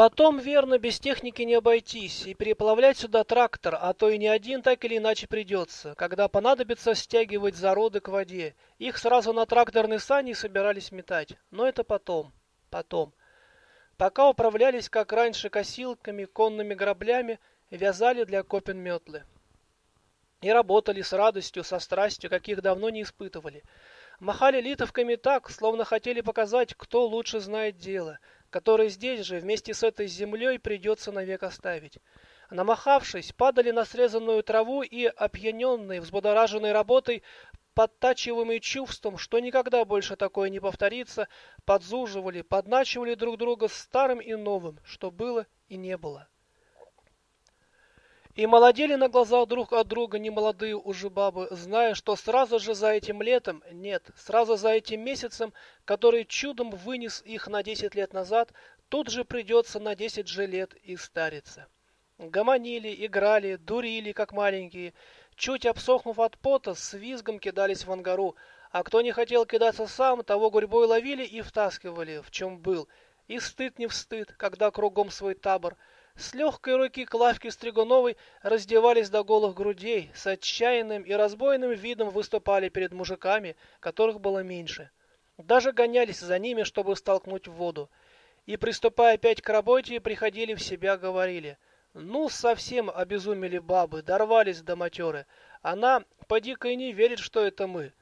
Потом, верно, без техники не обойтись, и переплавлять сюда трактор, а то и не один так или иначе придется, когда понадобится стягивать зароды к воде. Их сразу на тракторные сани собирались метать, но это потом, потом. Пока управлялись, как раньше, косилками, конными граблями, вязали для копен метлы. И работали с радостью, со страстью, каких давно не испытывали. Махали литовками так, словно хотели показать, кто лучше знает дело – который здесь же вместе с этой землей придется навек оставить. Намахавшись, падали на срезанную траву и, опьяненные, взбудораженной работой, подтачиваемые чувством, что никогда больше такое не повторится, подзуживали, подначивали друг друга старым и новым, что было и не было. И молодели на глазах друг от друга немолодые уже бабы, зная, что сразу же за этим летом, нет, сразу за этим месяцем, который чудом вынес их на десять лет назад, тут же придется на десять же лет и стариться. Гомонили, играли, дурили, как маленькие, чуть обсохнув от пота, с визгом кидались в ангару, а кто не хотел кидаться сам, того гурьбой ловили и втаскивали, в чем был. И стыд не в стыд, когда кругом свой табор — с легкой руки Клавки Стригуновой раздевались до голых грудей, с отчаянным и разбойным видом выступали перед мужиками, которых было меньше. Даже гонялись за ними, чтобы столкнуть в воду. И, приступая опять к работе, приходили в себя, говорили. Ну, совсем обезумели бабы, дорвались до матеры. Она, поди-ка, и не верит, что это мы.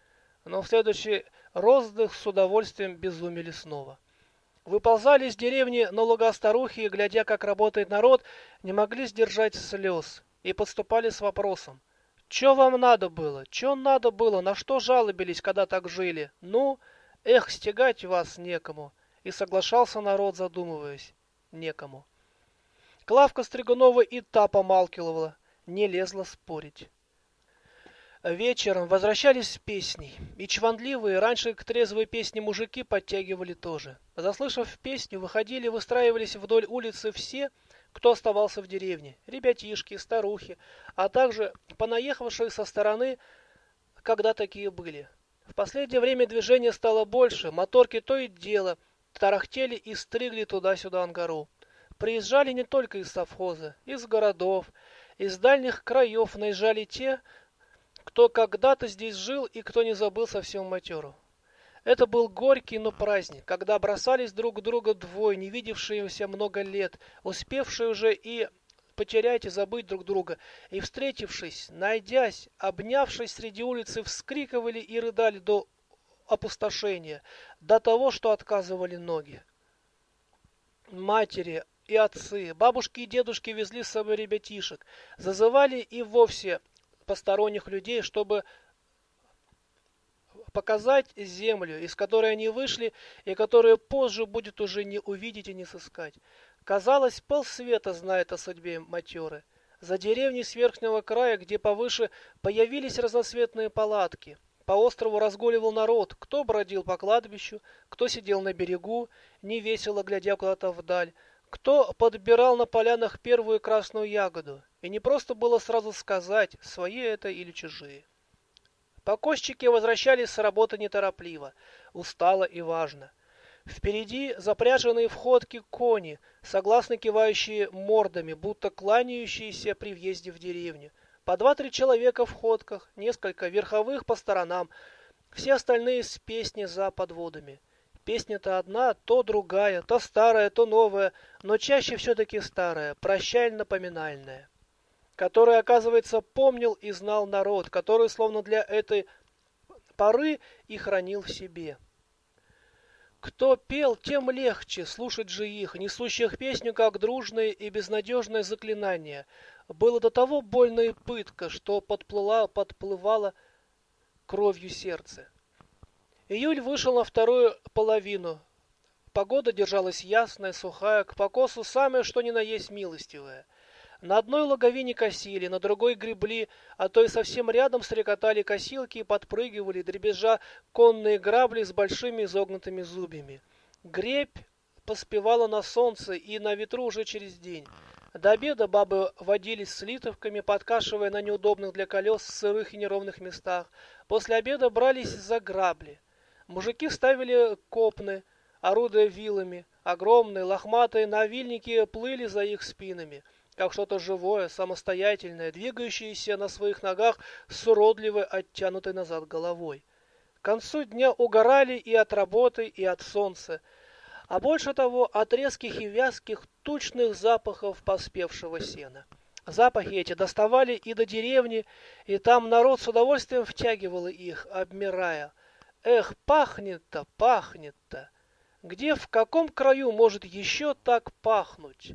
Но в следующий роздых с удовольствием безумели снова. Выползали из деревни на луга старухи и, глядя, как работает народ, не могли сдержать слез и подступали с вопросом. «Чё вам надо было? Чё надо было? На что жалобились, когда так жили? Ну, эх, стегать вас некому!» И соглашался народ, задумываясь. Некому. Клавка Стригунова и та помалкивала, не лезла спорить. Вечером возвращались с песней, и чванливые, раньше к трезвой песне мужики подтягивали тоже. Заслышав песню, выходили, выстраивались вдоль улицы все, кто оставался в деревне, ребятишки, старухи, а также понаехавшие со стороны, когда такие были. В последнее время движение стало больше, моторки то и дело тарахтели и стригли туда-сюда ангару. Приезжали не только из совхоза, из городов, из дальних краев наезжали те, кто когда-то здесь жил и кто не забыл совсем матеру. Это был горький, но праздник, когда бросались друг друга двое, не видевшиеся много лет, успевшие уже и потерять и забыть друг друга, и, встретившись, найдясь, обнявшись среди улицы, вскрикивали и рыдали до опустошения, до того, что отказывали ноги. Матери и отцы, бабушки и дедушки везли с собой ребятишек, зазывали и вовсе посторонних людей, чтобы показать землю, из которой они вышли, и которую позже будет уже не увидеть и не сыскать. Казалось, полсвета знает о судьбе матеры. За деревней с верхнего края, где повыше, появились разноцветные палатки. По острову разгуливал народ, кто бродил по кладбищу, кто сидел на берегу, невесело глядя куда-то вдаль, кто подбирал на полянах первую красную ягоду, и не просто было сразу сказать, свои это или чужие. Покосчики возвращались с работы неторопливо, устало и важно. Впереди запряженные в ходки кони, согласно кивающие мордами, будто кланяющиеся при въезде в деревню. По два-три человека в ходках, несколько верховых по сторонам, все остальные с песни за подводами. Песня-то одна, то другая, то старая, то новая, но чаще все-таки старая, прощально-поминальная, которая, оказывается, помнил и знал народ, который словно для этой поры и хранил в себе. Кто пел, тем легче слушать же их, несущих песню как дружное и безнадежное заклинание. Было до того больно и пытка, что подплыла, подплывало кровью сердце. Июль вышел на вторую половину. Погода держалась ясная, сухая, к покосу самое что ни на есть милостивая. На одной логовине косили, на другой гребли, а то и совсем рядом стрекотали косилки и подпрыгивали, дребезжа конные грабли с большими изогнутыми зубьями. Гребь поспевала на солнце и на ветру уже через день. До обеда бабы водились с литовками, подкашивая на неудобных для колес сырых и неровных местах. После обеда брались за грабли. Мужики ставили копны, орудуя вилами. Огромные лохматые навильники плыли за их спинами, как что-то живое, самостоятельное, двигающееся на своих ногах с уродливой, оттянутой назад головой. К концу дня угорали и от работы, и от солнца, а больше того от резких и вязких тучных запахов поспевшего сена. Запахи эти доставали и до деревни, и там народ с удовольствием втягивал их, обмирая. Эх, пахнет-то, пахнет-то! Где, в каком краю может еще так пахнуть?